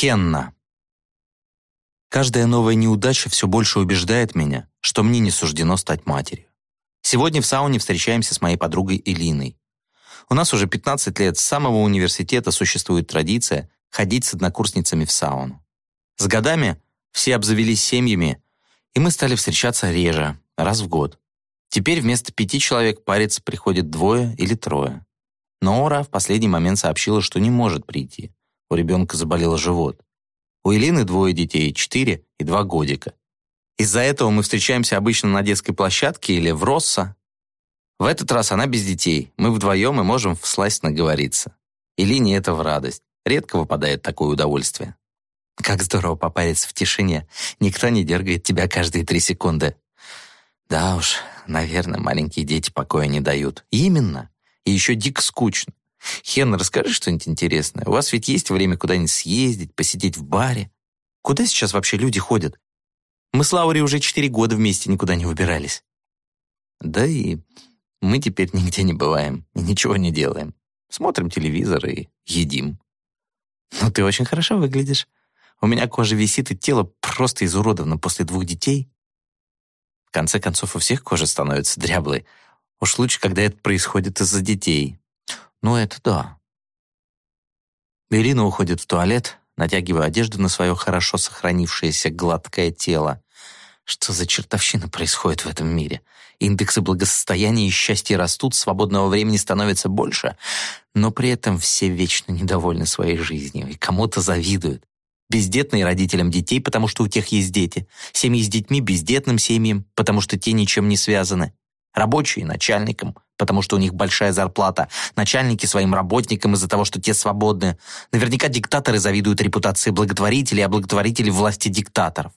Хенна. Каждая новая неудача все больше убеждает меня, что мне не суждено стать матерью. Сегодня в сауне встречаемся с моей подругой Элиной. У нас уже 15 лет с самого университета существует традиция ходить с однокурсницами в сауну. С годами все обзавелись семьями, и мы стали встречаться реже, раз в год. Теперь вместо пяти человек париться приходит двое или трое. Но Ора в последний момент сообщила, что не может прийти. У ребенка заболел живот. У Элины двое детей, четыре и два годика. Из-за этого мы встречаемся обычно на детской площадке или в Росса. В этот раз она без детей. Мы вдвоем и можем всласть наговориться. Элине это в радость. Редко выпадает такое удовольствие. Как здорово попариться в тишине. Никто не дергает тебя каждые три секунды. Да уж, наверное, маленькие дети покоя не дают. Именно. И еще дико скучно. Хен, расскажи что-нибудь интересное. У вас ведь есть время куда-нибудь съездить, посидеть в баре? Куда сейчас вообще люди ходят? Мы с Лаури уже четыре года вместе никуда не выбирались. Да и мы теперь нигде не бываем и ничего не делаем. Смотрим телевизор и едим. Ну, ты очень хорошо выглядишь. У меня кожа висит, и тело просто изуродовано после двух детей. В конце концов, у всех кожа становится дряблой. Уж лучше, когда это происходит из-за детей. Ну, это да. Ирина уходит в туалет, натягивая одежду на свое хорошо сохранившееся гладкое тело. Что за чертовщина происходит в этом мире? Индексы благосостояния и счастья растут, свободного времени становится больше, но при этом все вечно недовольны своей жизнью и кому-то завидуют. Бездетные родителям детей, потому что у тех есть дети. Семьи с детьми бездетным семьям, потому что те ничем не связаны. Рабочие начальникам, потому что у них большая зарплата. Начальники своим работникам из-за того, что те свободны. Наверняка диктаторы завидуют репутации благотворителей, а благотворители власти диктаторов.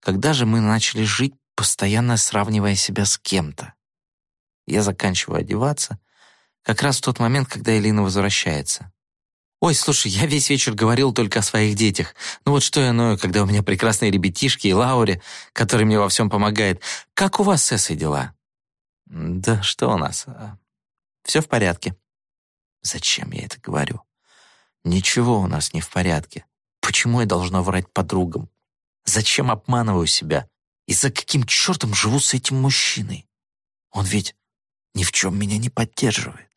Когда же мы начали жить, постоянно сравнивая себя с кем-то? Я заканчиваю одеваться, как раз в тот момент, когда Элина возвращается. «Ой, слушай, я весь вечер говорил только о своих детях. Ну вот что я ною, когда у меня прекрасные ребятишки и Лауре, который мне во всем помогает. Как у вас с Эссой дела?» «Да что у нас? А, Все в порядке». «Зачем я это говорю? Ничего у нас не в порядке. Почему я должна врать подругам? Зачем обманываю себя? И за каким чертом живу с этим мужчиной? Он ведь ни в чем меня не поддерживает.